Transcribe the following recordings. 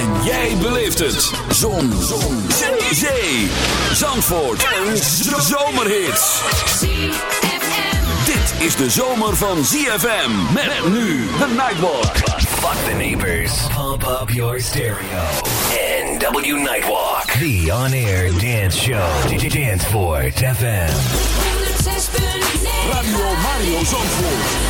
En jij beleeft het. Zon. Zon. Zee. Zee. Zandvoort. En zomerhits. Dit is de zomer van ZFM. Met nu de Nightwalk. Fuck the neighbors. Pump up your stereo. NW Nightwalk. The on-air dance show. Danceport FM. Radio Mario Zandvoort.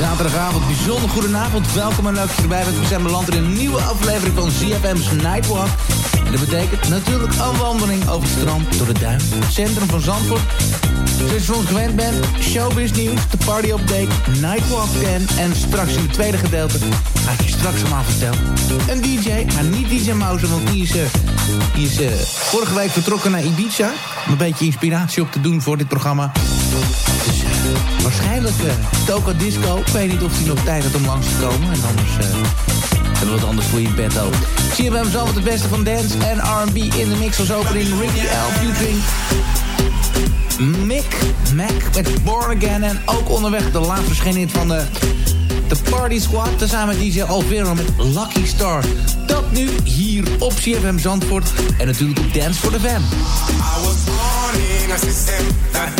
Zaterdagavond, bijzonder goedenavond. Welkom en leuk dat je erbij bent. We zijn beland in een nieuwe aflevering van ZFM's Nightwalk. En dat betekent natuurlijk een wandeling over het strand, door de duin, centrum van Zandvoort. Zoals je ons gewend bent, showbiz nieuws, de party update, Nightwalk 10. En straks in het tweede gedeelte ga ik je straks allemaal vertellen. Een DJ, maar niet DJ Mouse, want die is, uh, die is uh, vorige week vertrokken naar Ibiza. Om een beetje inspiratie op te doen voor dit programma. Dus uh, waarschijnlijk Toka Disco. Ik weet niet of hij nog tijd had om langs te komen. En anders uh, hebben we wat anders voor je in petto. Zie je bij het beste van dance en R&B in de mix als opening. Ricky L. featuring Mick Mac met Born Again. En ook onderweg de laatste verschenen van de, de Party Squad. Tezamen met DJ Alvero met Lucky Star. Dat nu hier op CFM Zandvoort. En natuurlijk op Dance for the Fam. I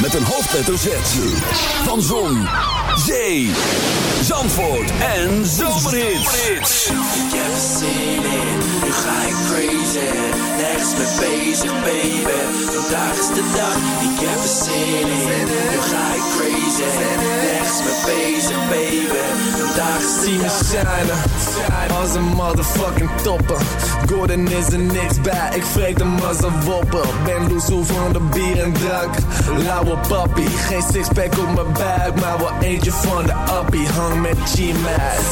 Met een hoofdletter Z. Van Zon, Zee, Zandvoort en Zomerhits. Heb zin in, nu ga ik crazy. Nergens mee bezig, baby. Vandaag is de dag, ik heb er zin in. Nu ga ik crazy. Nergens mee bezig, baby. Vandaag is de dag. shinen als een motherfucking topper. Gordon is er niks bij, ik vreet hem als een wopper. Ben loesoe van de bier en drank. Lauwe papi, geen sixpack op mijn buik, maar wel eentje van de appie. Hang met G-Max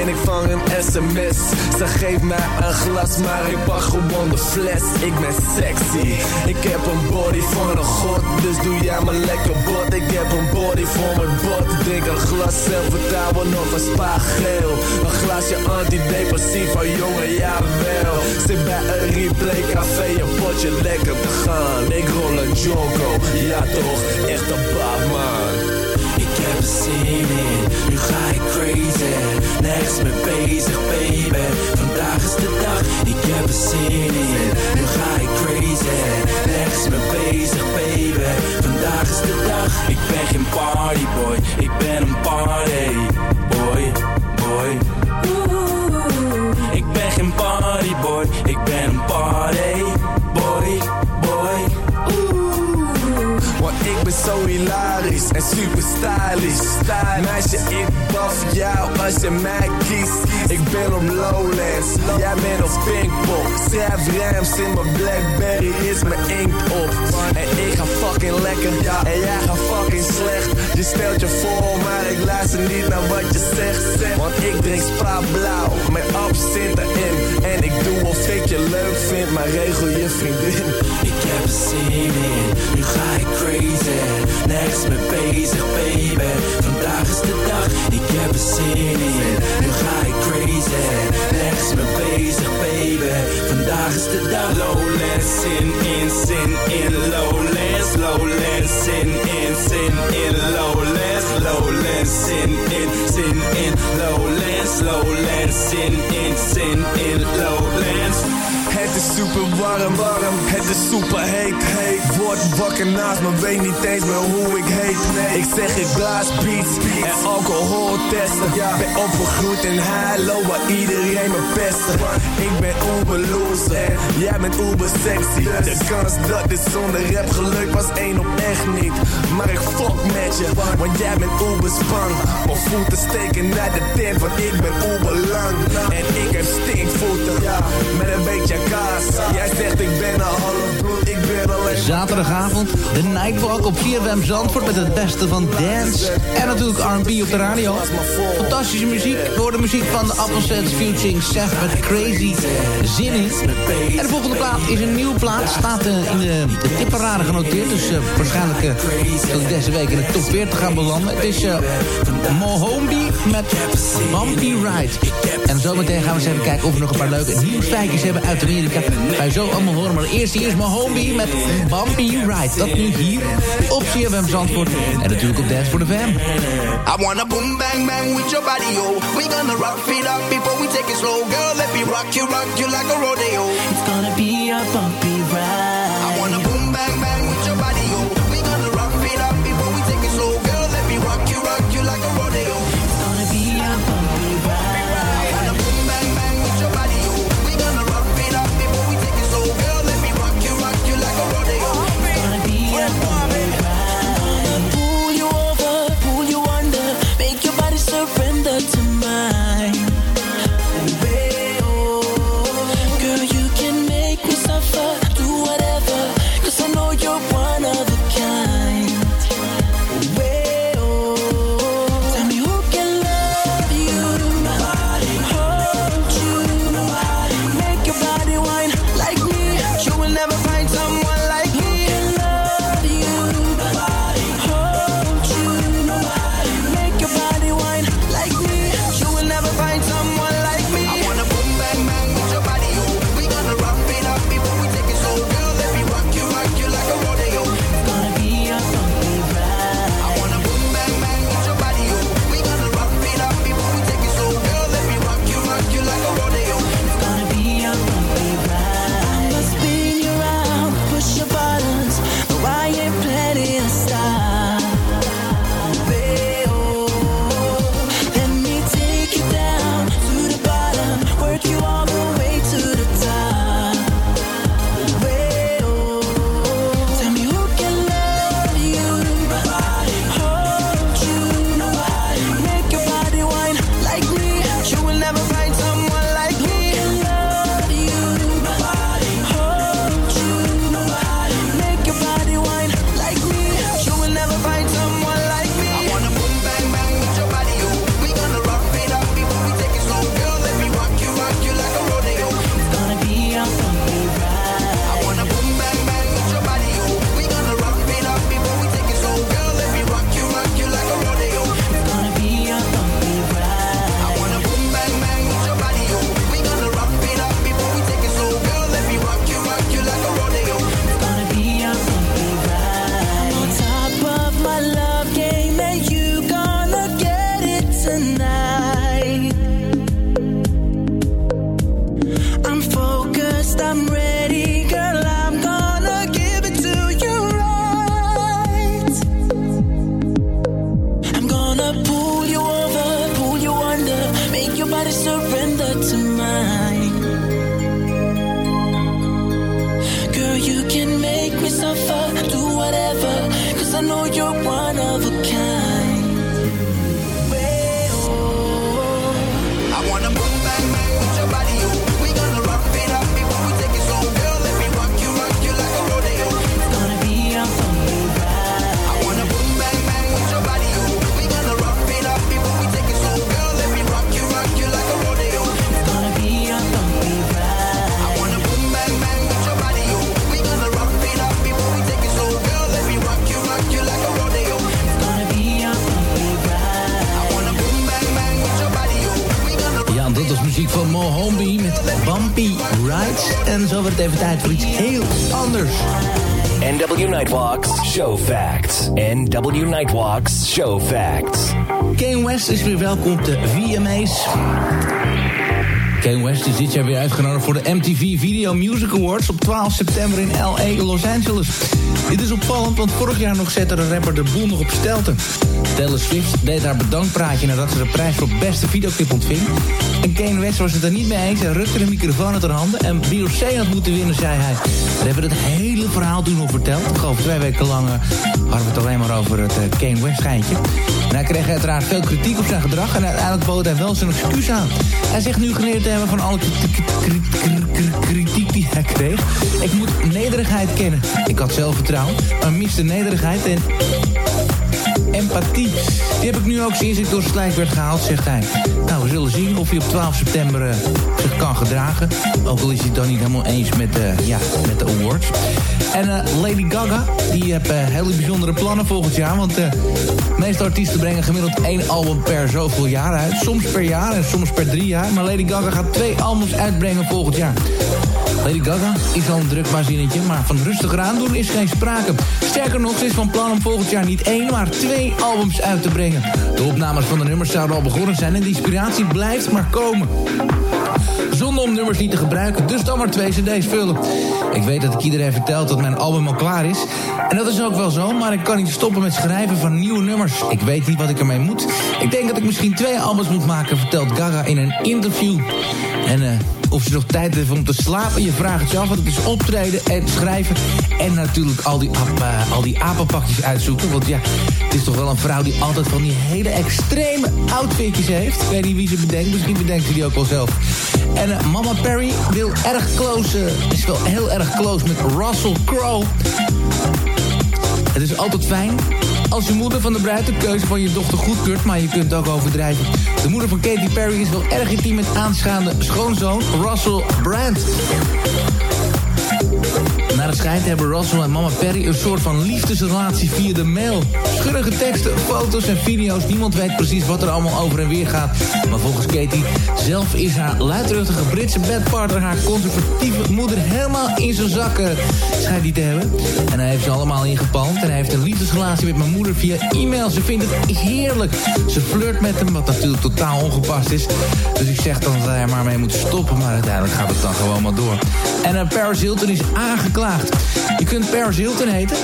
en ik vang een sms. Ze geeft mij een glas, maar ik pak gewoon de fles. Ik ben sexy, ik heb een body van een god, dus doe jij me lekker bot. Ik heb een body voor mijn bot. Drink een glas zelfvertrouwen of een spaargeel. Een glasje antidepressief, oh jongen, jawel. Zit bij een replay café, een potje lekker te gaan. Ik rol een jonko, ja toch, echt een man. Zin in, nu ga ik crazy. Nergens mee bezig, baby. Vandaag is de dag, ik heb er zin in. Nu ga ik crazy. Nergens mee bezig, baby. Vandaag is de dag, ik ben geen partyboy. Ik ben een party boy, boy. Ik ben geen partyboy, ik ben een party Ben zo hilarisch en super stylish. Meisje, ik baf jou als je mij kiest. Ik ben op Lowlands, jij bent op Pinkpop. Schrijf rams in mijn Blackberry, is mijn inkt op. En ik ga fucking lekker, en jij gaat fucking slecht. Je stelt je voor, maar ik luister niet naar wat je zegt. Want ik drink spa blauw, met absint erin. Ik doe of ik je leuk vind, maar regel je vriendin. Ik heb zin in, nu ga ik crazy. Nergens mee bezig, baby. Vandaag is de dag, ik heb er zin in. Nu ga ik crazy. Nergens mee bezig, baby. Vandaag is de dag. Lowlands, zin in, zin in. Lowlands, lowlands, zin in, zin in. Lowlands, lowlands, zin in, zin in. Lowlands, lowlands, slow land, sin in, sin in lowlands. Het is super warm, warm. Het is super heet, heet. Word wakker naast me, weet niet eens meer hoe ik heet. Nee, ik zeg ik blaas beats en alcohol testen. Ben opgegroeid in Halo, waar iedereen me pesten. Ik ben uber loser jij bent uber sexy. De kans dat dit zonder rap geluk was één op echt niet. Maar ik fuck met je, want jij bent uber spang. Om voeten steken naar de tent, want ik ben uber lang. En ik heb stinkvoeten, met een beetje Jij ik ben. Zaterdagavond, de Nightwalk op 4WM Zandvoort met het beste van dance. En natuurlijk R&B op de radio. Fantastische muziek. Door de muziek van de Sense featuring Seth met Crazy Zinny. En de volgende plaat is een nieuwe plaat. Staat eh, in de, de tipparade genoteerd. Dus eh, waarschijnlijk uh, tot deze week in de top 40 gaan belanden. Het is uh, Mohombi met Bumpy Ride. En zometeen gaan we eens even kijken of we nog een paar leuke nieuwe nieuwsfeitjes hebben uit de natuurlijk even bij zo allemaal horen. Maar eerst hier is mijn homie met Bumpy Ride. Dat nu hier op CFM Zandvoort. En natuurlijk op Dance for the Fam. I wanna boom bang bang with your body, yo. We gonna rock it up before we take it slow. Girl, let me rock you, rock you like a rodeo. It's gonna be a bumpy Facts. Kane West is weer welkom de VMA's. Kane West is dit jaar weer uitgenodigd voor de MTV Video Music Awards op 12 september in L.A. Los Angeles. Dit is opvallend, want vorig jaar nog zette de rapper de boel nog op stelten. Taylor Swift deed haar bedankpraatje nadat ze de prijs voor beste videoclip ontving. En Kane West was het er niet mee eens en rukte de microfoon uit haar handen. En Beyoncé had moeten winnen, zei hij. We hebben het hele verhaal toen nog verteld. Ik geloof twee weken lang eh, hadden we het alleen maar over het eh, Kane West geintje. En hij kreeg uiteraard veel kritiek op zijn gedrag... en uiteindelijk bood hij wel zijn excuus aan. Hij zegt nu geleerd hebben van alle kritiek, die hij kreeg. Ik moet nederigheid kennen. Ik had zelfvertrouwen, maar miste nederigheid en empathie. Die heb ik nu ook sinds ik door Slijk werd gehaald, zegt hij. Nou, we zullen zien of hij op 12 september eh, zich kan gedragen. Ook al is hij het dan niet helemaal eens met, eh, ja, met de awards. En eh, Lady Gaga, die heeft eh, hele bijzondere plannen volgend jaar. Want eh, de meeste artiesten brengen gemiddeld één album per zoveel jaar uit. Soms per jaar en soms per drie jaar. Maar Lady Gaga gaat twee albums uitbrengen volgend jaar. Lady Gaga is al een druk zinnetje, maar van rustiger aandoen is geen sprake. Sterker nog, ze is van plan om volgend jaar niet één, maar twee albums uit te brengen. De opnames van de nummers zouden al begonnen zijn en de inspiratie blijft maar komen. Zonder om nummers niet te gebruiken, dus dan maar twee cd's vullen. Ik weet dat ik iedereen vertel dat mijn album al klaar is. En dat is ook wel zo, maar ik kan niet stoppen met schrijven van nieuwe nummers. Ik weet niet wat ik ermee moet. Ik denk dat ik misschien twee albums moet maken, vertelt Gaga in een interview. En eh, of ze nog tijd heeft om te slapen. Je vraagt het je af, want het is optreden en schrijven. En natuurlijk al die, eh, al die apenpakjes uitzoeken. Want ja, het is toch wel een vrouw die altijd van die hele extreme outfitjes heeft. Weet niet wie ze bedenkt, misschien bedenkt ze die ook wel zelf. En eh, Mama Perry wil erg close, is wel heel erg close met Russell Crowe. Het is altijd fijn als je moeder van de bruid de keuze van je dochter goedkeurt, maar je kunt ook overdrijven. De moeder van Katy Perry is wel erg intiem met aanschaande schoonzoon Russell Brand. Schijnt hebben Russell en mama Perry een soort van liefdesrelatie via de mail. Schurrige teksten, foto's en video's. Niemand weet precies wat er allemaal over en weer gaat. Maar volgens Katy zelf is haar luidruchtige Britse bedpartner... haar conservatieve moeder helemaal in zijn zakken schijnt die te hebben. En hij heeft ze allemaal ingepalmd. En hij heeft een liefdesrelatie met mijn moeder via e-mail. Ze vindt het heerlijk. Ze flirt met hem, wat natuurlijk totaal ongepast is. Dus ik zeg dan dat hij er maar mee moet stoppen. Maar uiteindelijk gaat het dan gewoon maar door. En uh, Paris Hilton is aangeklaagd. Je kunt Paris Hilton heten.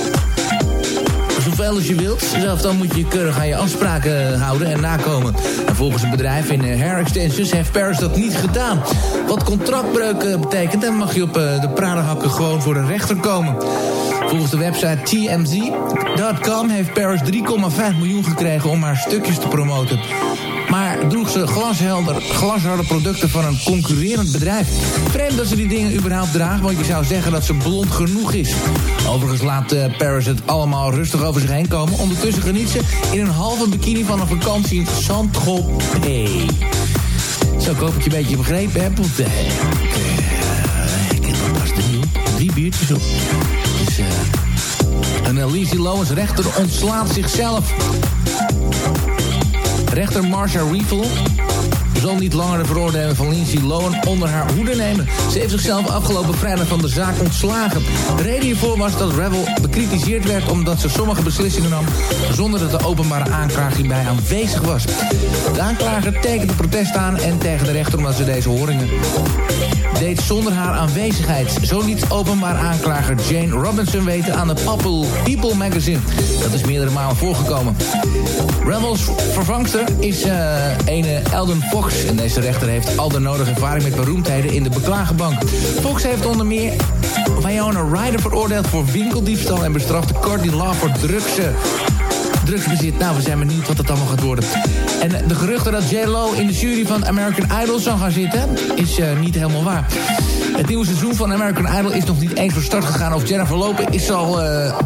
Zoveel als je wilt. Zelf dan moet je keurig aan je afspraken houden en nakomen. En volgens een bedrijf in eh, Hair heeft Paris dat niet gedaan. Wat contractbreuk eh, betekent, dan mag je op eh, de pradenhakken gewoon voor de rechter komen. Volgens de website TMZ.com heeft Paris 3,5 miljoen gekregen om haar stukjes te promoten. Maar droeg ze glashelder, glasharde producten van een concurrerend bedrijf. Vreemd dat ze die dingen überhaupt draagt, want je zou zeggen dat ze blond genoeg is. Overigens laat uh, Paris het allemaal rustig over zich heen komen. Ondertussen geniet ze in een halve bikini van een vakantie in Saint-Tropez. Zo, ik hoop dat je een beetje begrepen hebt, want uh, ik, uh, ik heb er pas drie biertjes op. Dus, eh... Lizzie Lowen's rechter ontslaat zichzelf. Rechter Marsha Riefel zal niet langer de veroordeling van Lindsay Lohan onder haar hoede nemen. Ze heeft zichzelf afgelopen vrijdag van de zaak ontslagen. De reden hiervoor was dat Revel bekritiseerd werd omdat ze sommige beslissingen nam zonder dat de openbare aanklager hierbij aanwezig was. De aanklager tekende protest aan en tegen de rechter omdat ze deze horingen deed zonder haar aanwezigheid. Zo liet openbaar aanklager Jane Robinson weten aan het Apple People magazine. Dat is meerdere malen voorgekomen. Rebels vervangster is uh, ene Eldon Fox. En deze rechter heeft al de nodige ervaring met beroemdheden in de beklagenbank. Fox heeft onder meer Winona Ryder veroordeeld voor winkeldiefstal... en bestrafte Courtney Law voor drugs drugsbezit. Nou, we zijn benieuwd wat het allemaal gaat worden. En de geruchten dat J-Lo in de jury van American Idol zou gaan zitten... is uh, niet helemaal waar. Het nieuwe seizoen van American Idol is nog niet eens van start gegaan... of Jennifer Lopez is al uh,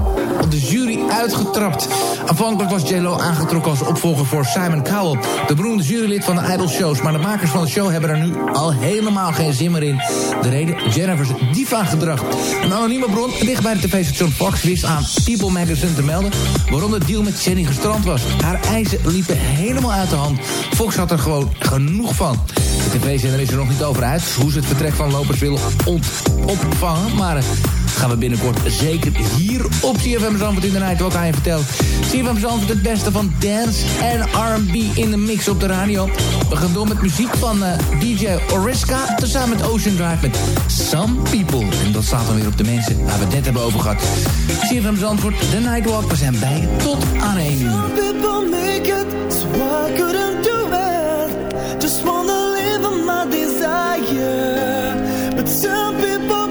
de jury uitgetrapt. Aanvankelijk was J-Lo aangetrokken als opvolger voor Simon Cowell... de beroemde jurylid van de Idol-shows. Maar de makers van de show hebben er nu al helemaal geen zin meer in. De reden Jennifer's diva-gedrag. Een anonieme bron dicht bij de tv-station Fox wist aan People Magazine te melden... waarom de deal met Jenny gestrand was. Haar eisen liepen helemaal uit de hand. Fox had er gewoon genoeg van. De tv-zender is er nog niet over uit hoe ze het vertrek van Lopers willen opvangen. Maar gaan we binnenkort zeker hier op CFM Zandvoort in de Night. Ook aan je vertellen. CFM Zandvoort het beste van dance en R&B in de mix op de radio. We gaan door met muziek van eh, DJ Oriska. Tezamen met Ocean Drive met Some People. En dat staat dan weer op de mensen waar we het net hebben over gehad. CFM Zandvoort, de Nightwalk. We zijn bij tot aan 1 uur. Make it, so I do. Just wanna live my desire. But some people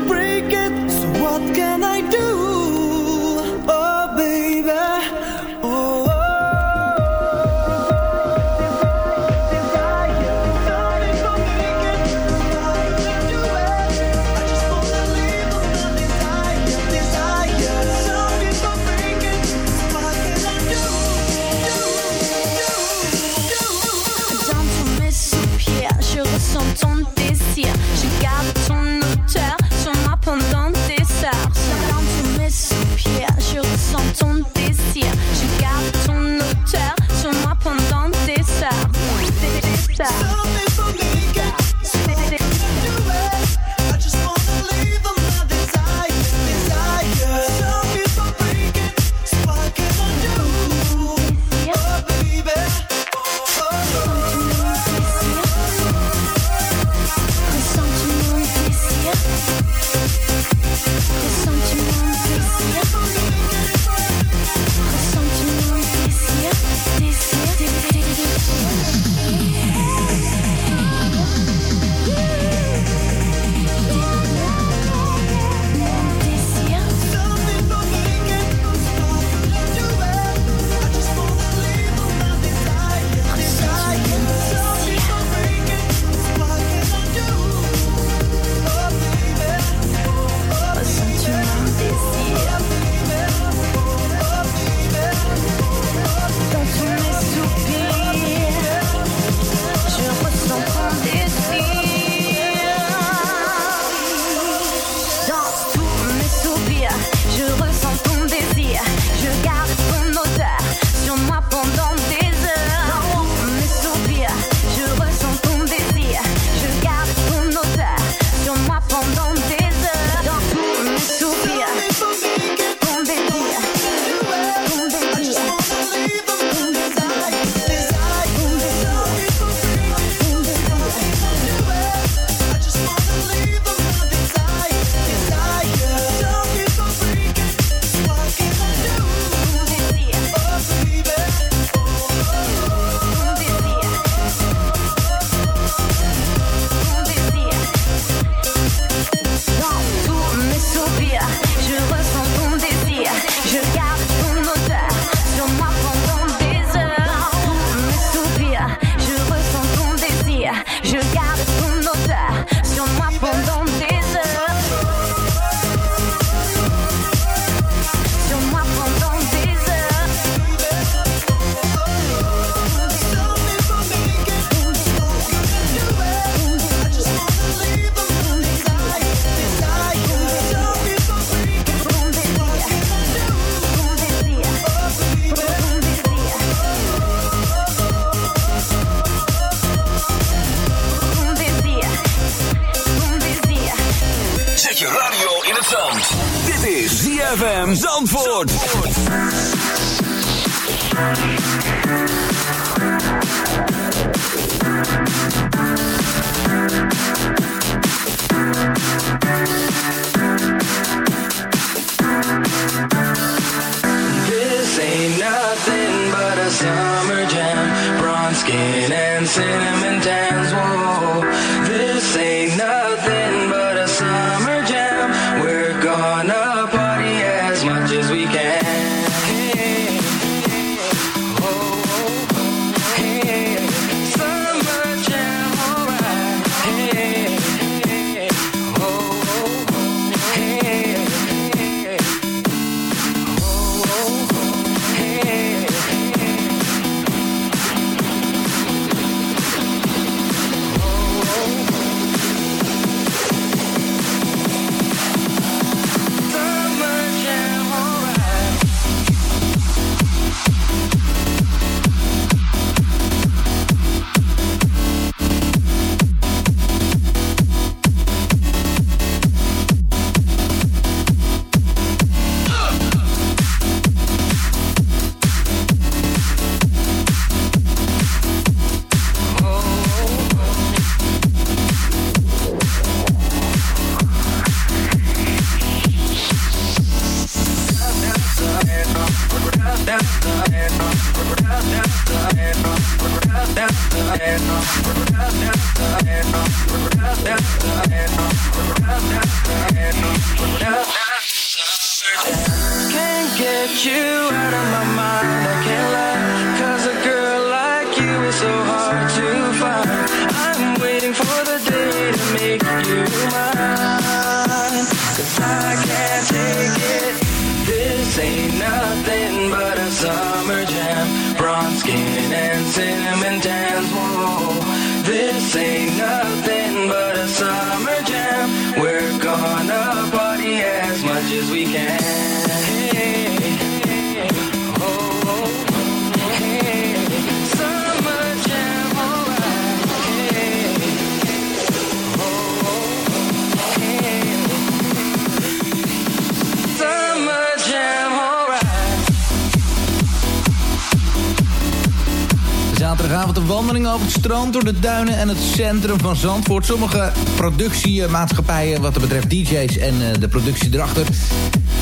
Zaterdagavond een wandeling over het strand, door de duinen en het centrum van Zandvoort. Sommige productiemaatschappijen, wat dat betreft DJ's en eh, de productie erachter...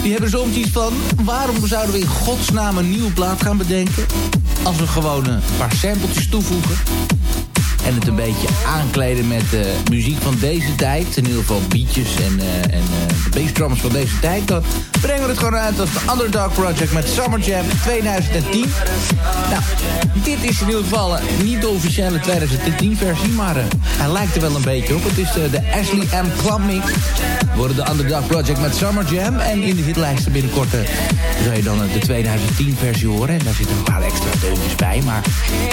die hebben soms iets van... waarom zouden we in godsnaam een nieuwe plaat gaan bedenken... als we gewoon een paar sampletjes toevoegen... En het een beetje aankleden met eh, muziek van deze tijd. In ieder geval beatjes en, eh, en eh, van deze tijd. Dan brengen we het gewoon uit als de Underdog Project met Summer Jam 2010. Nou, dit is in ieder geval niet de officiële 2010 versie, maar hij lijkt er wel een beetje op. Het is de Ashley M. Club Mix. Worden de Underdog Project met Summer Jam. En in de hitlijsten binnenkort zul je dan de 2010 versie horen. En daar zitten een paar extra deuntjes bij, maar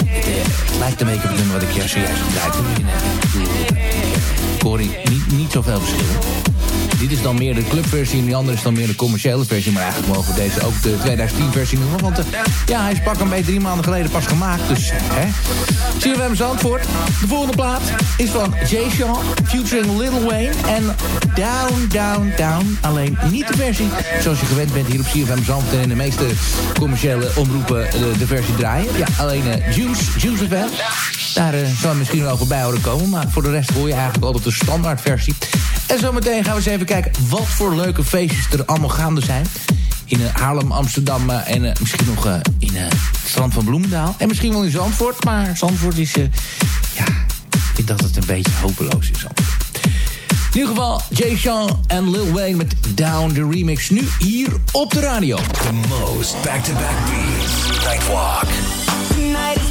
het, lijkt een beetje op wat ik juist zojuist. Ik hoor niet, niet zoveel verschil. Dit is dan meer de clubversie en die andere is dan meer de commerciële versie. Maar eigenlijk mogen we deze ook de 2010 versie noemen. Want eh, ja, hij is pak een beetje drie maanden geleden pas gemaakt. Dus hè. CFM Zandvoort. De volgende plaat is van Jay Sean, featuring Lil Wayne. En Down, Down, Down. Alleen niet de versie zoals je gewend bent hier op CFM Zandvoort. En in de meeste commerciële omroepen de, de versie draaien. Ja, alleen eh, Juice, Juice FM. Daar eh, zou misschien wel voorbij horen komen. Maar voor de rest hoor je eigenlijk altijd de standaard versie. En zometeen gaan we eens even kijken wat voor leuke feestjes er allemaal gaande zijn. In eh, Haarlem, Amsterdam eh, en eh, misschien nog eh, in het strand van Bloemendaal. En misschien wel in Zandvoort. Maar Zandvoort is, eh, ja, ik denk dat het een beetje hopeloos is. Zandvoort. In ieder geval, Jay Sean en Lil Wayne met Down the Remix. Nu hier op de radio. The most back-to-back beats. Nightwalk. Night.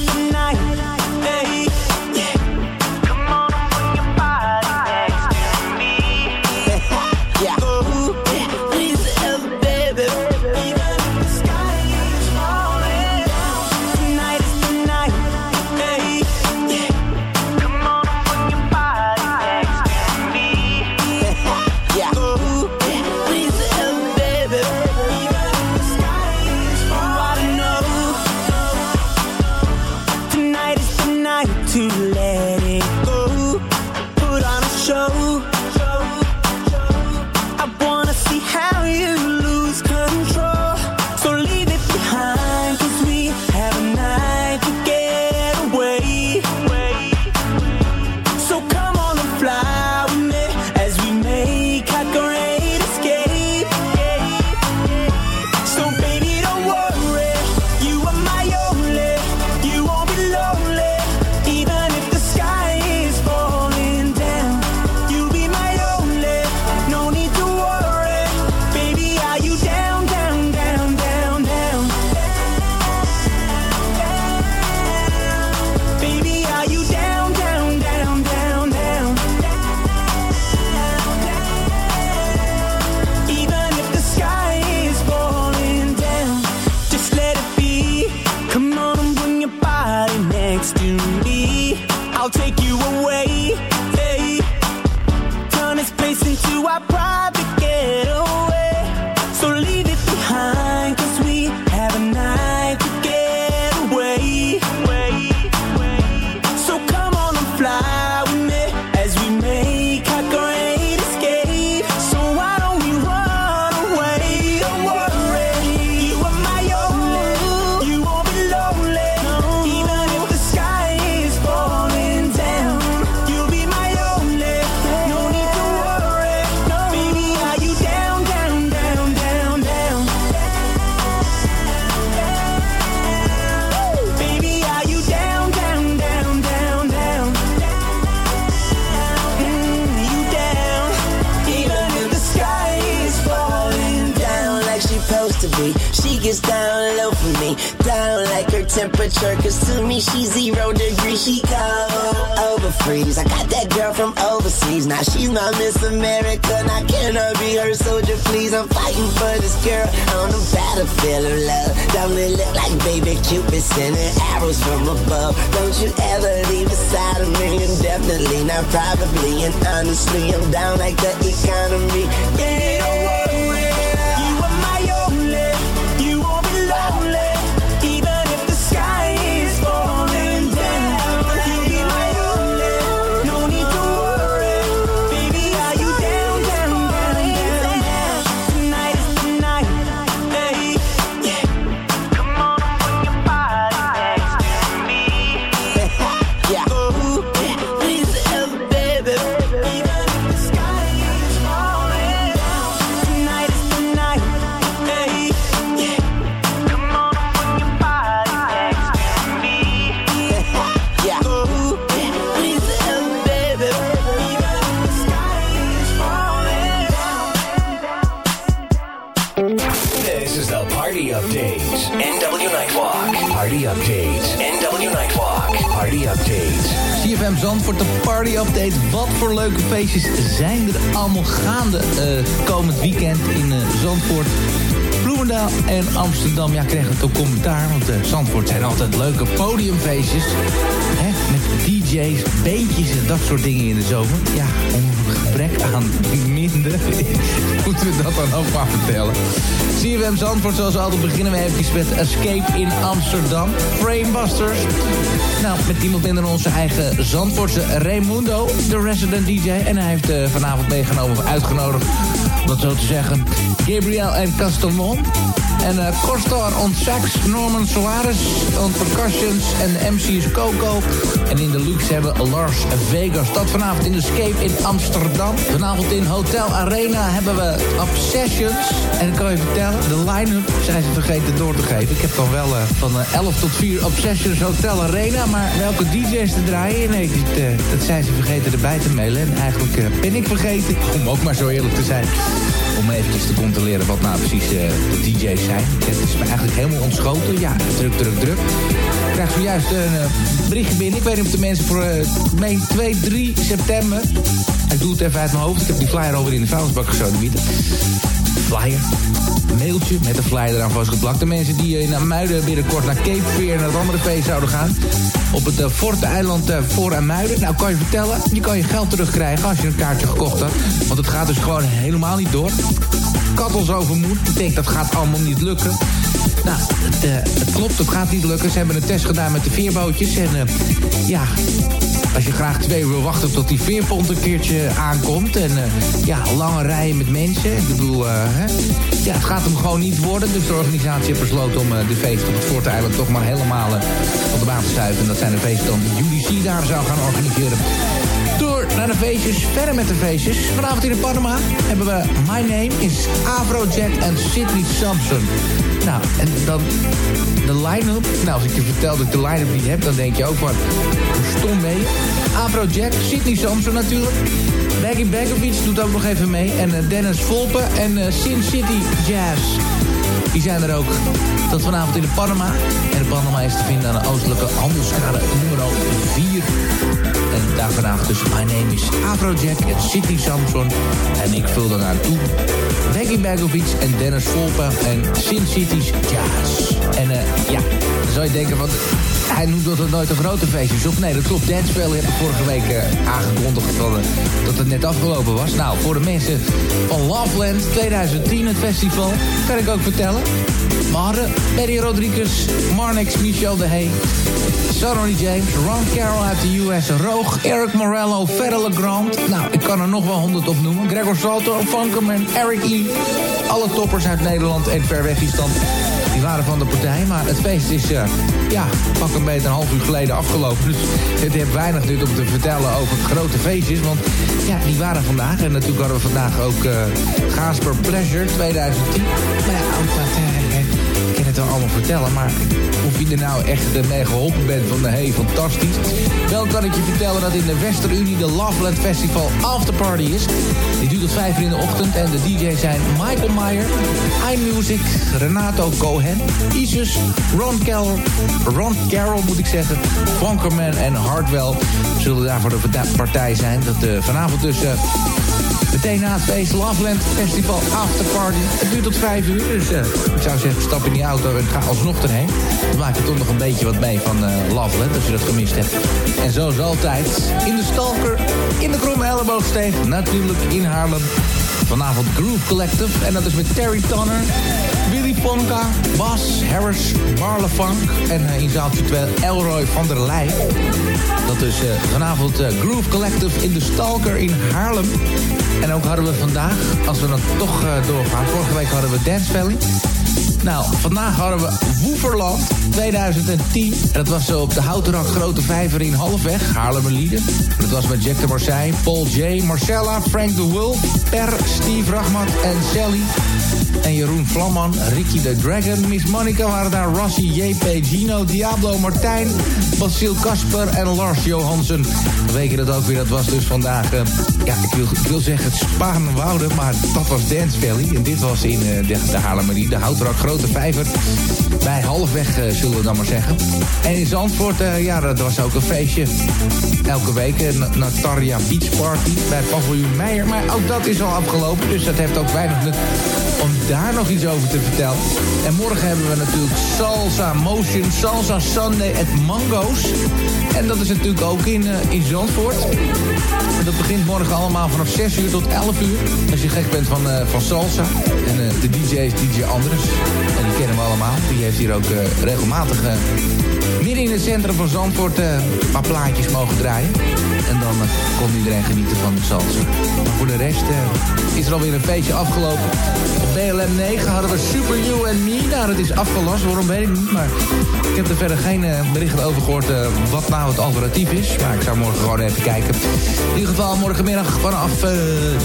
Temperature. Cause to me, she's zero degrees. She cold over freeze. I got that girl from overseas. Now she's my Miss America. Now can I be her soldier, please? I'm fighting for this girl on the battlefield of love. Don't it look like baby Cupid sending arrows from above? Don't you ever leave beside of me indefinitely, not probably. And honestly, I'm down like the economy. Yeah, Zandvoort, de party update. Wat voor leuke feestjes zijn er allemaal gaande eh, komend weekend in eh, Zandvoort. Bloemendaal en Amsterdam. Ja, kregen het ook commentaar, want eh, Zandvoort zijn altijd leuke podiumfeestjes. Hè, met DJ's, beentjes en dat soort dingen in de zomer. Ja, een gebrek aan minder moeten we dat dan ook maar vertellen. CFM Zandvoort, zoals altijd beginnen we even met Escape in Amsterdam. Framebusters. Nou, met iemand minder onze eigen Zandvoortse Raimundo, de resident DJ. En hij heeft eh, vanavond meegenomen of uitgenodigd, dat zo te zeggen, Gabriel en Castelmon. En uh, Costar on sax, Norman Soares on percussions en MC is Coco. En in de luxe hebben Lars Vegas. Dat vanavond in de Escape in Amsterdam. Vanavond in Hotel Arena hebben we Obsessions. En ik kan je vertellen, de line-up zijn ze vergeten door te geven. Ik heb dan wel eh, van eh, 11 tot 4 Obsessions Hotel Arena. Maar welke DJ's te draaien? Nee, dat, eh, dat zijn ze vergeten erbij te mailen. En eigenlijk eh, ben ik vergeten, om ook maar zo eerlijk te zijn om eventjes te controleren wat nou precies eh, de DJ's zijn. Het is me eigenlijk helemaal ontschoten. Ja, druk, druk, druk. Ik krijg zojuist een eh, berichtje binnen. Ik weet niet of de mensen voor uh, meen 2, 3 september... Ik doe het even uit mijn hoofd. Ik heb die flyer over in de vuilnisbak gesodemieten. Flyer. Mailtje met een flyer eraan vastgeplakt. De mensen die eh, naar Muiden binnenkort naar Cape en het andere feest zouden gaan. Op het uh, Forte-eiland uh, voor en Muiden. Nou, kan je vertellen, je kan je geld terugkrijgen als je een kaartje gekocht had. Want het gaat dus gewoon helemaal niet door. Kattels overmoed. Ik denk dat gaat allemaal niet lukken. Nou, het, het, klopt, het gaat niet lukken. Ze hebben een test gedaan met de veerbootjes. En ja, als je graag twee uur wil wachten tot die veerpont een keertje aankomt. En uh, ja, lange rijen met mensen. Ik bedoel, hè? ja, het gaat hem gewoon niet worden. Dus de organisatie heeft besloten om de feest op het Forte-eiland toch maar helemaal op de baan te stuiven. En dat zijn de feesten die UDC daar zou gaan organiseren naar de feestjes. Verder met de feestjes. Vanavond in de Panama hebben we My Name is Afrojack en Sidney Samson. Nou, en dan de line-up. Nou, als ik je vertel dat ik de line-up niet heb, dan denk je ook van... Stom je? Afrojack, Sidney Samson natuurlijk. Baggy Bagovic doet ook nog even mee. En uh, Dennis Volpe en uh, Sin City Jazz. Die zijn er ook. Dat vanavond in de Panama. En de Panama is te vinden aan de oostelijke handelskade nummer 4. En daar vanavond dus My Name is Afrojack en City Samson. En ik vul daarna toe. Becky Bagovic en Dennis Volpe en Sin City's Jazz. En uh, ja, dan zou je denken van... Hij noemt dat het nooit een grote feestjes op. Nee, dat klopt. Danceville heb ik vorige week uh, aangekondigd uh, dat het net afgelopen was. Nou, voor de mensen van Loveland 2010, het festival, kan ik ook vertellen. We hadden Betty Rodriguez, Marnix, Michel de Hey, Sonny James, Ron Carroll uit de US, Roog, Eric Morello, Fedde Legrand. Nou, ik kan er nog wel honderd op noemen. Gregor Salto, Funkerman, Eric E. Alle toppers uit Nederland en ver weg die waren van de partij, maar het feest is, uh, ja, pak een beetje een half uur geleden afgelopen. Dus het heeft weinig nut om te vertellen over grote feestjes, want ja, die waren vandaag. En natuurlijk hadden we vandaag ook uh, Gasper Pleasure 2010. Maar ja, het wel allemaal vertellen, maar of je er nou echt eh, mee geholpen bent van, hé, hey, fantastisch. Wel kan ik je vertellen dat in de Westerunie de Loveland Festival Afterparty is. Die duurt tot 5 uur in de ochtend en de DJ's zijn Michael Meyer, iMusic, Renato Cohen, Isus, Ron Carroll, Ron Carroll moet ik zeggen, Funkerman en Hardwell zullen daar voor de partij zijn. Dat uh, vanavond dus... Uh, Meteen na het feest Loveland Festival Afterparty. Het duurt tot 5 uur, dus uh, ik zou zeggen stap in die auto en ga alsnog erheen. Maak je toch nog een beetje wat mee van uh, Loveland, als je dat gemist hebt. En zoals altijd, in de Stalker, in de Kromme Elleboogsteeg, natuurlijk in Haarlem. Vanavond Groove Collective, en dat is met Terry Tonner, Ponka, Bas, Harris, Marle en uh, in zaaltje 2 Elroy van der Leij. Dat is vanavond Groove Collective in de Stalker in Haarlem. En ook hadden we vandaag, als we dan toch uh, doorgaan... vorige week hadden we Dance Valley. Nou, vandaag hadden we Woeverland 2010. En dat was op de Houtenrak Grote Vijver in Halfweg, Haarlemmerlieden. Dat was met Jack de Marseille, Paul J, Marcella, Frank de Wolf... Per, Steve Rachmat en Sally. En Jeroen Vlamman, Ricky the Dragon, Miss Monica waren daar... Rossi, JP, Gino, Diablo, Martijn, Basil Kasper en Lars Johansen. We dat ook weer, dat was dus vandaag... Uh, ja, ik wil, ik wil zeggen het Spaanwouden, maar dat was Dance Valley. En dit was in uh, de, de Haarlemmerie, de Houtrak Grote Vijver. Bij halfweg, uh, zullen we dan maar zeggen. En in Zandvoort, ja, dat was ook een feestje. Elke week een Nataria Beach Party bij Paviljoen Meijer. Maar ook dat is al afgelopen, dus dat heeft ook weinig nut om daar nog iets over te vertellen. En morgen hebben we natuurlijk Salsa Motion, Salsa Sunday at Mango's. En dat is natuurlijk ook in, uh, in Zandvoort. En dat begint morgen allemaal vanaf 6 uur tot 11 uur. Als je gek bent van, uh, van salsa. En uh, de DJ is DJ Andres. En die kennen we allemaal. Die heeft hier ook regelmatig midden in het centrum van Zandvoort een paar plaatjes mogen draaien. En dan kon iedereen genieten van de salsa. Voor de rest is er alweer een feestje afgelopen. Op BLM 9 hadden we Super You and Me. Nou, dat is afgelast. Waarom weet ik niet. Maar ik heb er verder geen berichten over gehoord wat nou het alternatief is. Maar ik zou morgen gewoon even kijken. In ieder geval morgenmiddag vanaf uh,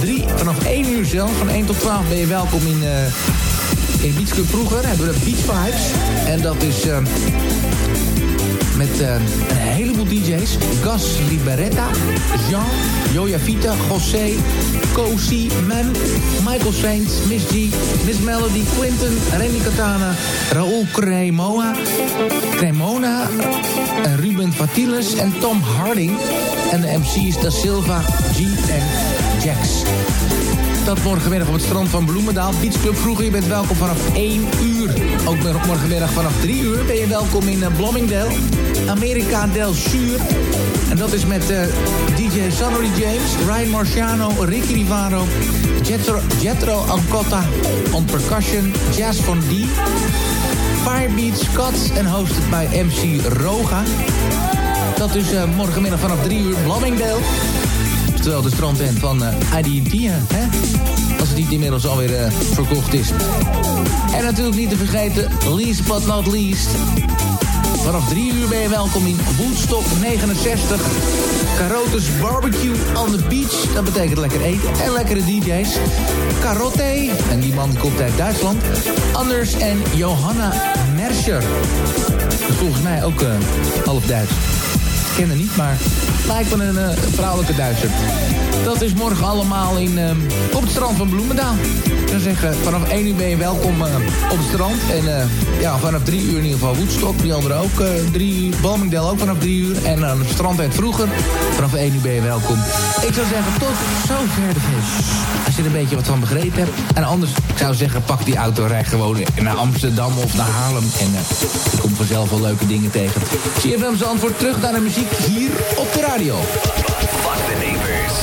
3, vanaf 1 uur zelf, van 1 tot 12 ben je welkom in, uh, in vroeger. We de Beach Vibes. En dat is met uh, een heleboel DJ's. Gas Liberetta, Jean, Joja Vita, José, Cozy, Mem, Michael Saints, Miss G, Miss Melody, Quinton, Renny Katana, Raúl Cremoa, Cremona, en Ruben Fatiles en Tom Harding. En de MC's Da Silva, G en Jax. Dat morgenmiddag op het strand van Bloemendaal. Beach Club vroeger, je bent welkom vanaf 1 uur. Ook morgenmiddag vanaf 3 uur ben je welkom in uh, Bloomingdale. America del Sur. En dat is met uh, DJ Sonny James, Ryan Marciano, Ricky Rivaro, Jetro, Jetro Ancotta on percussion, Jazz van D, Firebeat Scots en hosted bij MC Roga. Dat is uh, morgenmiddag vanaf 3 uur Bloomingdale. Terwijl de strandtent van uh, IDT, hè? Als het niet inmiddels alweer uh, verkocht is. En natuurlijk niet te vergeten, least but not least... Vanaf 3 uur ben je welkom in Woodstock 69. Carotes Barbecue on the Beach. Dat betekent lekker eten en lekkere DJ's. Carotte, en die man komt uit Duitsland. Anders en Johanna Merscher. Volgens mij ook uh, half Duits. Ik ken niet, maar lijkt me een uh, vrouwelijke Duitser. Dat is morgen allemaal in, uh, op het strand van Bloemendaal. Ik zou zeggen, vanaf 1 uur ben je welkom uh, op het strand. En ja, vanaf 3 uur in ieder geval Woodstock. Die andere ook 3 uur. Balmingdale ook vanaf 3 uur. En aan het strand uit vroeger. Vanaf 1 uur ben je welkom. Ik zou zeggen, tot zover de feest. Als je er een beetje wat van begrepen hebt. En anders, ik zou zeggen, pak die auto, rij gewoon naar Amsterdam of naar Haarlem. En je komt vanzelf wel leuke dingen tegen. CFM's antwoord terug naar de muziek hier op de radio. Fuck the neighbors.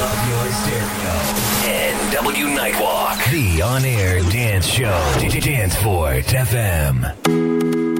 Up your stereo. NW Nightwalk. The on-air dance show. Dance Danceport FM.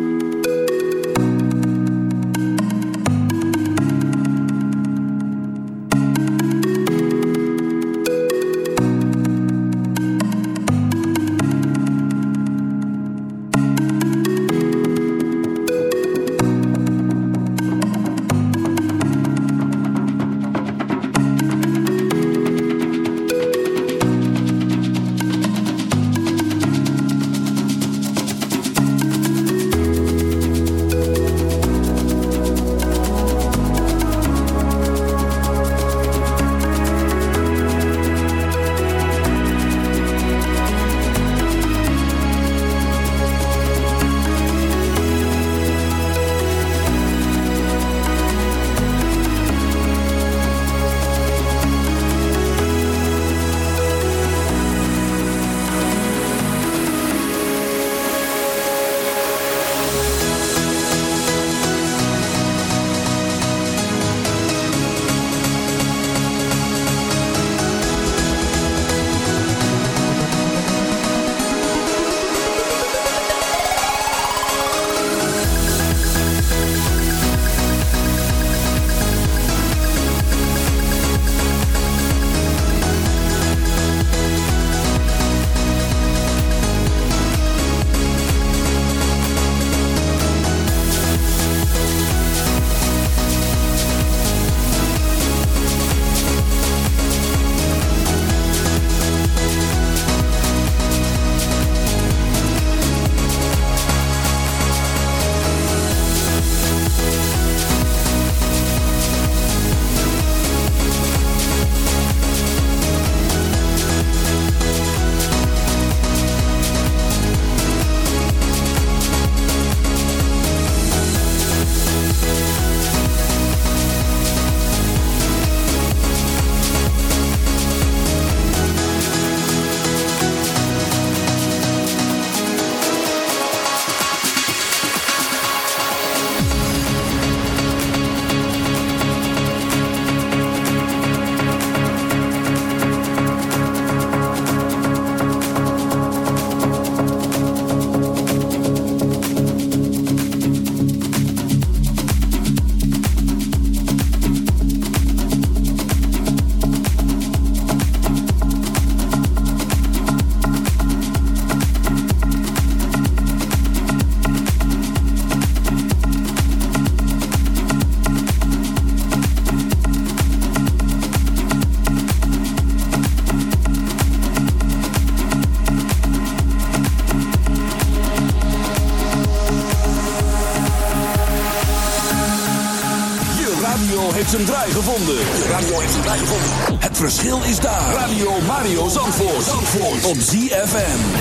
Op ZFM.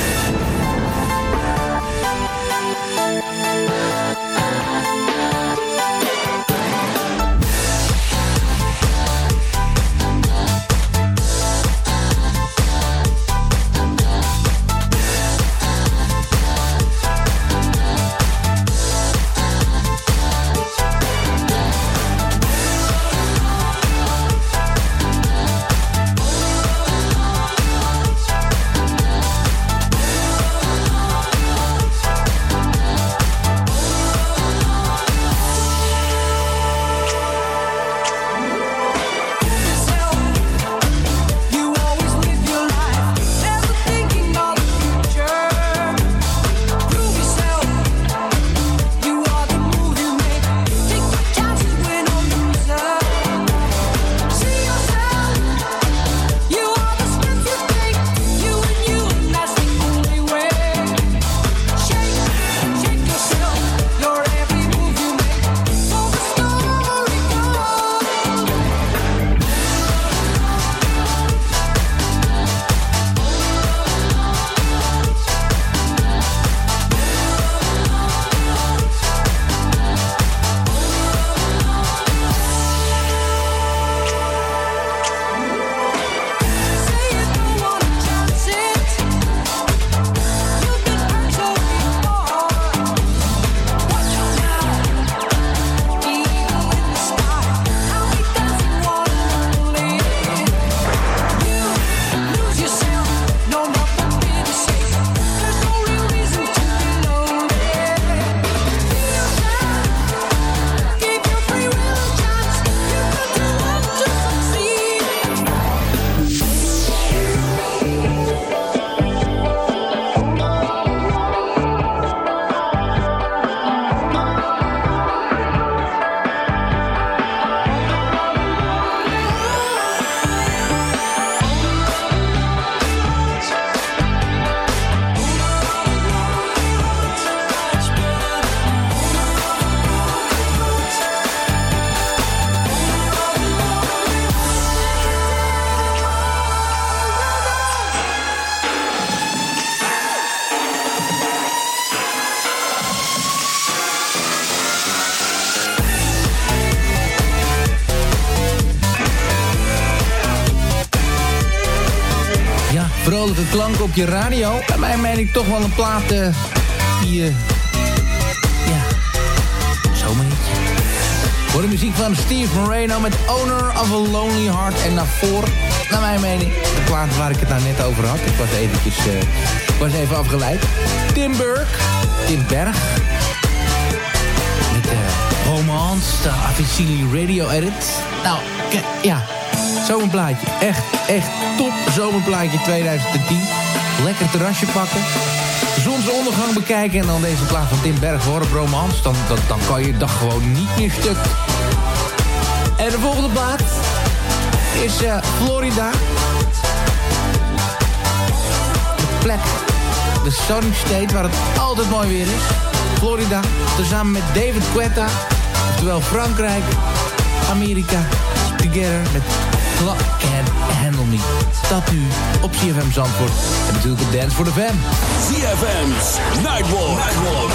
Radio. Bij mij meen ik toch wel een plaat eh, die... eh, ja, zomerhitje. Voor de muziek van Steve Moreno met Owner of a Lonely Heart. En daarvoor, naar mijn mening, de plaat waar ik het nou net over had. Ik was eventjes, eh, was even afgeleid. Tim Burke, Tim Berg. Met de Romance, de Avicii Radio Edit. Nou, ja, zomerplaatje. Echt, echt top zomerplaatje 2010. Lekker terrasje pakken. Zonsondergang bekijken en dan deze plaat van Tim Berg horen op Romance. Dan, dan, dan kan je dag gewoon niet meer stuk. En de volgende plaat is eh, Florida. De plek, de sunny state waar het altijd mooi weer is. Florida, tezamen met David Guetta. Oftewel Frankrijk, Amerika, together met Clock Can't Handle Me. Dat nu op CFM Zandvoort. En natuurlijk op Dance for the Fam. ZFM's Nightwalk. Nightwalk.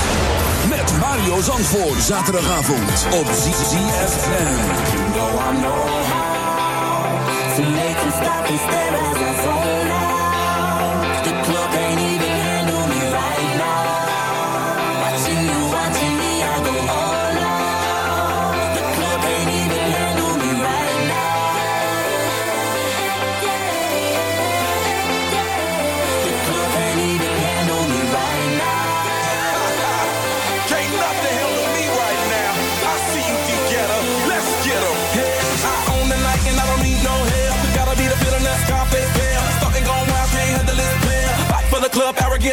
Met Mario Zandvoort. Zaterdagavond op ZFM. To make you stop and stare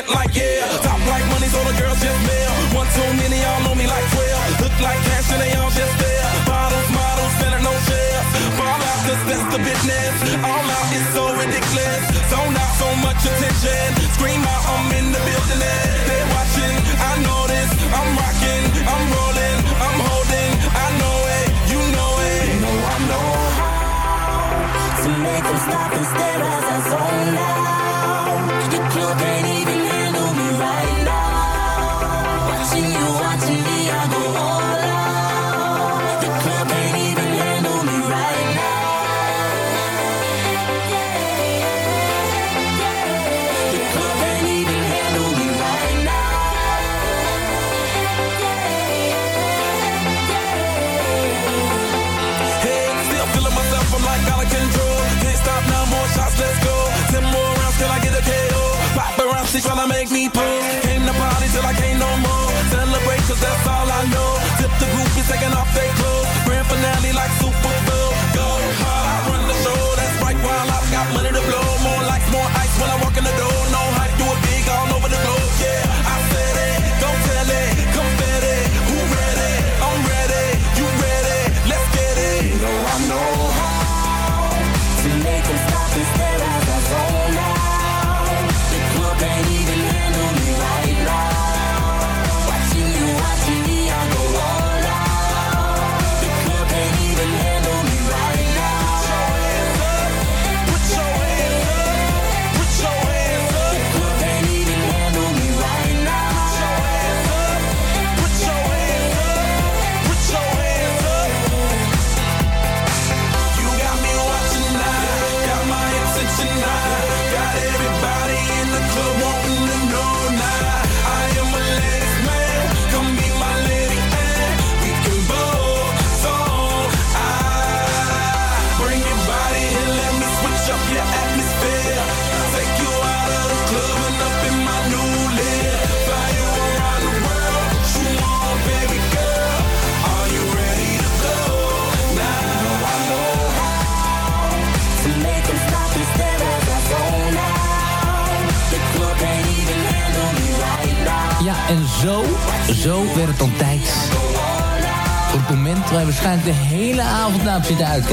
club, like yeah. Top like money, so the girls just mail. One too many, y'all know me like 12. Look like cash and they all just there. Bottles, models, spending no shares. Fall out, cause that's the business. All out is so ridiculous. Zone out, so much attention. Scream out, I'm in the building. They're watching, I know this. I'm rocking, I'm rolling, I'm holding. I know it, you know it. You know I know how to make them stop and stare as I zone out.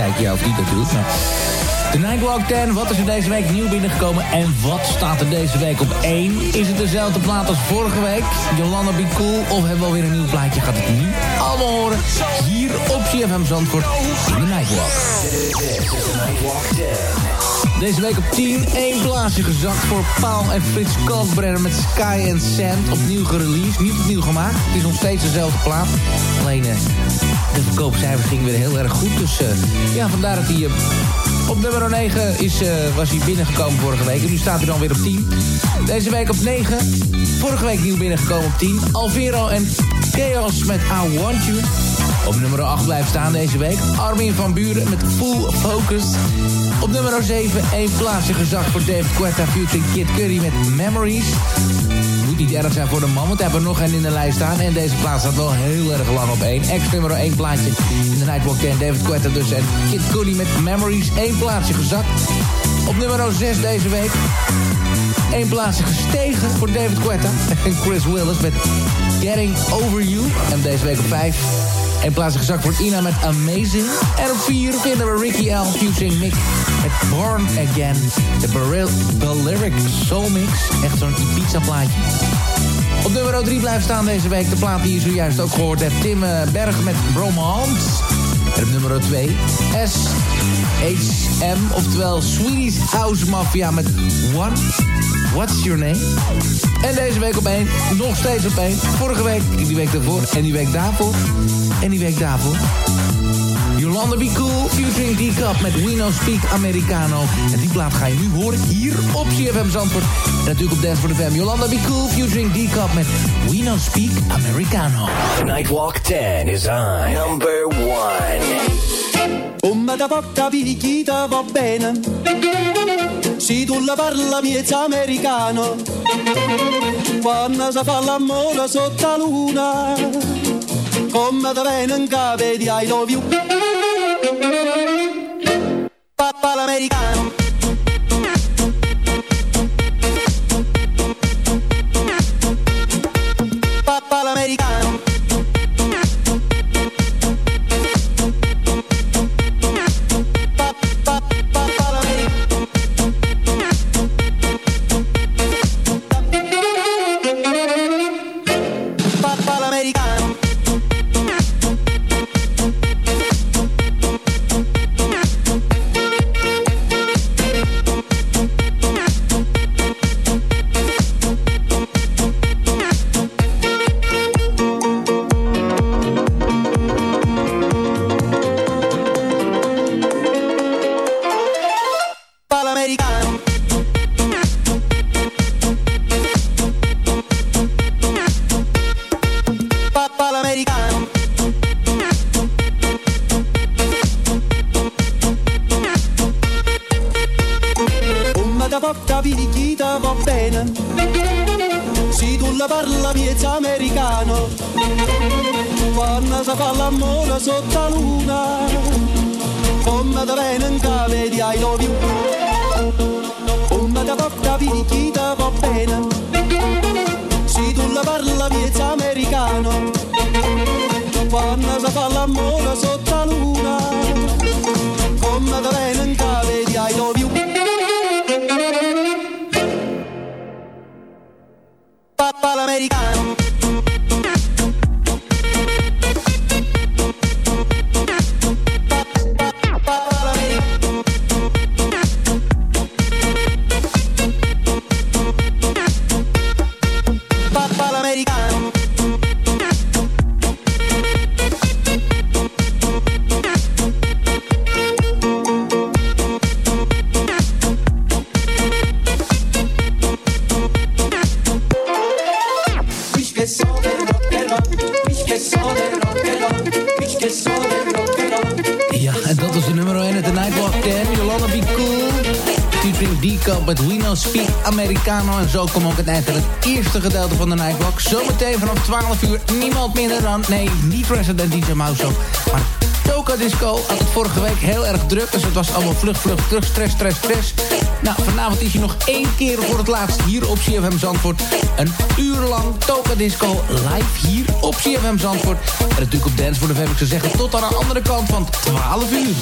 Uitkijken. Ja, of niet natuurlijk, maar... De Nightwalk 10, wat is er deze week nieuw binnengekomen en wat staat er deze week op 1? Is het dezelfde plaat als vorige week? Jolanda Be Cool of hebben we alweer een nieuw plaatje? Gaat het nu allemaal horen hier op CFM Zandvoort in de Nightwalk. Deze week op 10, één plaatsje gezakt voor Paul en Frits Kalkbrenner met Sky and Sand. Opnieuw gereleased, niet opnieuw gemaakt. Het is nog steeds dezelfde plaat. Alleen eh, de verkoopcijfers gingen weer heel erg goed. Dus eh, ja, vandaar dat hij... eh, op nummer 9 is, eh, was hij binnengekomen vorige week. En nu staat hij dan weer op 10. Deze week op 9. Vorige week nieuw binnengekomen op 10. Alvero en Chaos met I Want You. Op nummer 8 blijft staan deze week. Armin van Buren met Full Focus. Op nummer 7 één plaatsje gezakt voor David Guetta featuring Kid Curry met Memories. Niet erg zijn voor de man, want heeft er nog een in de lijst staan. En deze plaats staat wel heel erg lang op één. Ex nummer 1 plaatje in de Nightwalk 10. David Guetta dus en Kid Curry met Memories. één plaatsje gezakt. Op nummer 6 deze week. Eén plaatsje gestegen voor David Guetta. En Chris Willis met Getting Over You. En deze week op 5. Eén plaatsje gezakt voor Ina met Amazing. En op 4 vinden we Ricky L. featuring Mick met Born Again. De Balearic Soul Mix. Echt zo'n Ibiza plaatje. Op nummer 3 blijft staan deze week de plaat die je zojuist ook gehoord hebt. Tim eh, Berg met Bromance. En op nummer 2 SHM, oftewel Swedish House Mafia met One. What's Your Name? En deze week op 1, nog steeds op 1. Vorige week, die week daarvoor, en die week daarvoor, en die week daarvoor. Yolanda Be Cool, featuring D-Cup met We No Speak Americano. En die plaat ga je nu horen hier op CFM Zandvoort. En natuurlijk op Dance for the Fam. Yolanda Be Cool, featuring D-Cup met We No Speak Americano. The Nightwalk 10 is on number 1. Come da porta picchita va bene Se tu la parla miezza americano. Quando si fa l'amore sotto la luna Come da bene in capo di I love you Papà l'americano Speak Americano. En zo kwam ook het eind het eerste gedeelte van de Nightwalk. Zometeen vanaf 12 uur niemand minder dan... Nee, niet Resident DJ Mauso, maar Toka Disco had het vorige week heel erg druk. Dus het was allemaal vlug, vlug, terug, stress, stress, stress. Nou, vanavond is je nog één keer voor het laatst hier op CFM Zandvoort. Een uur lang Toka Disco live hier op CFM Zandvoort. En natuurlijk op Dance voor de heb ik ze zeggen tot aan de andere kant van 12 uur.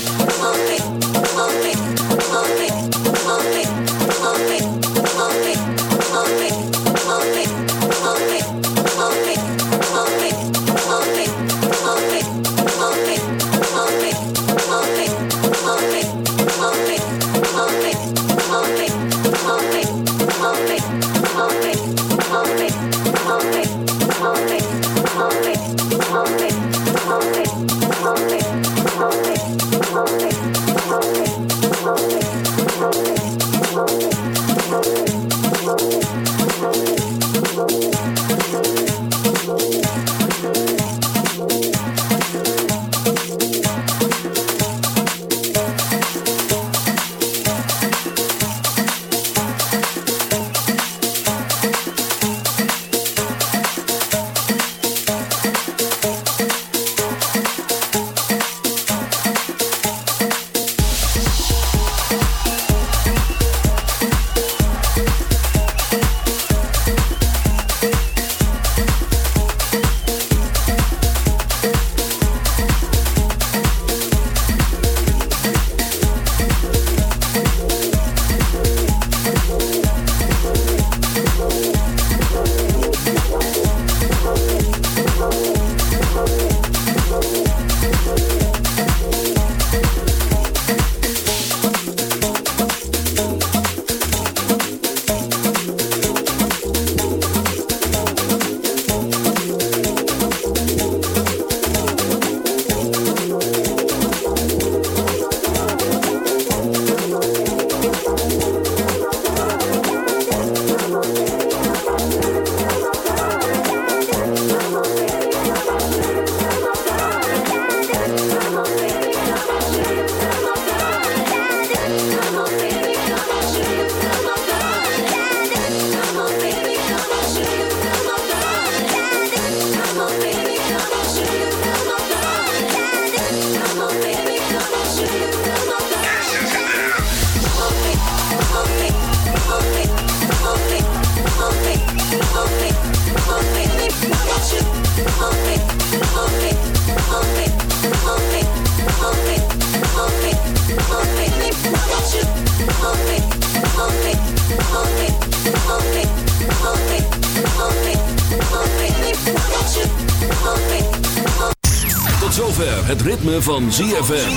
Van ZFM.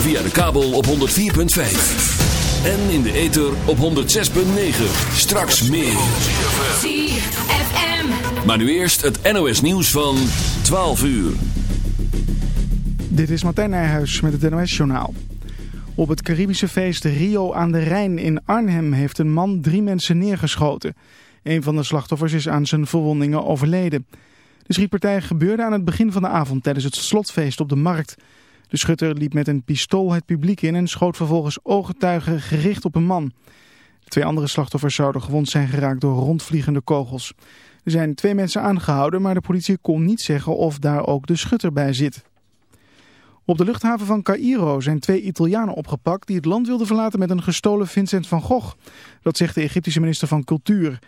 Via de kabel op 104.5. En in de ether op 106.9. Straks meer. ZFM. Maar nu eerst het NOS nieuws van 12 uur. Dit is Martijn Nijhuis met het NOS-journaal. Op het Caribische feest Rio aan de Rijn in Arnhem heeft een man drie mensen neergeschoten. Een van de slachtoffers is aan zijn verwondingen overleden. De schietpartij gebeurde aan het begin van de avond tijdens het slotfeest op de markt. De schutter liep met een pistool het publiek in en schoot vervolgens ooggetuigen gericht op een man. De twee andere slachtoffers zouden gewond zijn geraakt door rondvliegende kogels. Er zijn twee mensen aangehouden, maar de politie kon niet zeggen of daar ook de schutter bij zit. Op de luchthaven van Cairo zijn twee Italianen opgepakt die het land wilden verlaten met een gestolen Vincent van Gogh. Dat zegt de Egyptische minister van Cultuur.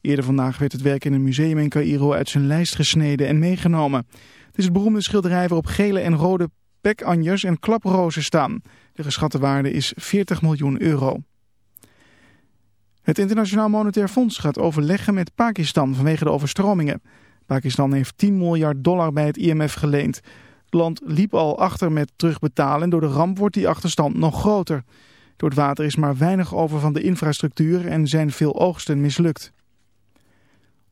Eerder vandaag werd het werk in een museum in Cairo uit zijn lijst gesneden en meegenomen. Het is het beroemde schilderij waarop gele en rode pekanjers en klaprozen staan. De geschatte waarde is 40 miljoen euro. Het Internationaal Monetair Fonds gaat overleggen met Pakistan vanwege de overstromingen. Pakistan heeft 10 miljard dollar bij het IMF geleend. Het land liep al achter met terugbetalen en door de ramp wordt die achterstand nog groter. Door het water is maar weinig over van de infrastructuur en zijn veel oogsten mislukt.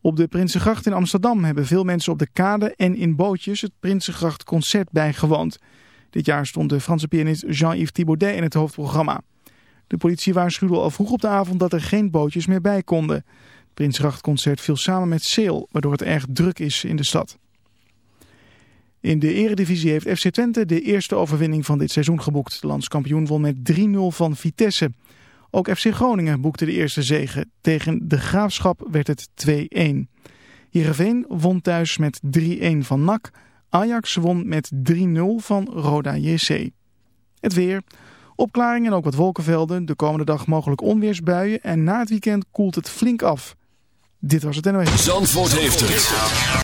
Op de Prinsengracht in Amsterdam hebben veel mensen op de kade en in bootjes het Prinsengracht concert bijgewoond. Dit jaar stond de Franse pianist Jean-Yves Thibaudet in het hoofdprogramma. De politie waarschuwde al vroeg op de avond dat er geen bootjes meer bij konden. Het Prinsgrachtconcert viel samen met Seel, waardoor het erg druk is in de stad. In de eredivisie heeft FC Twente de eerste overwinning van dit seizoen geboekt. De landskampioen won met 3-0 van Vitesse. Ook FC Groningen boekte de eerste zege. Tegen de Graafschap werd het 2-1. Heerenveen won thuis met 3-1 van NAC. Ajax won met 3-0 van Roda JC. Het weer... Opklaringen en ook wat wolkenvelden. De komende dag mogelijk onweersbuien. En na het weekend koelt het flink af. Dit was het NOS. Zandvoort heeft het.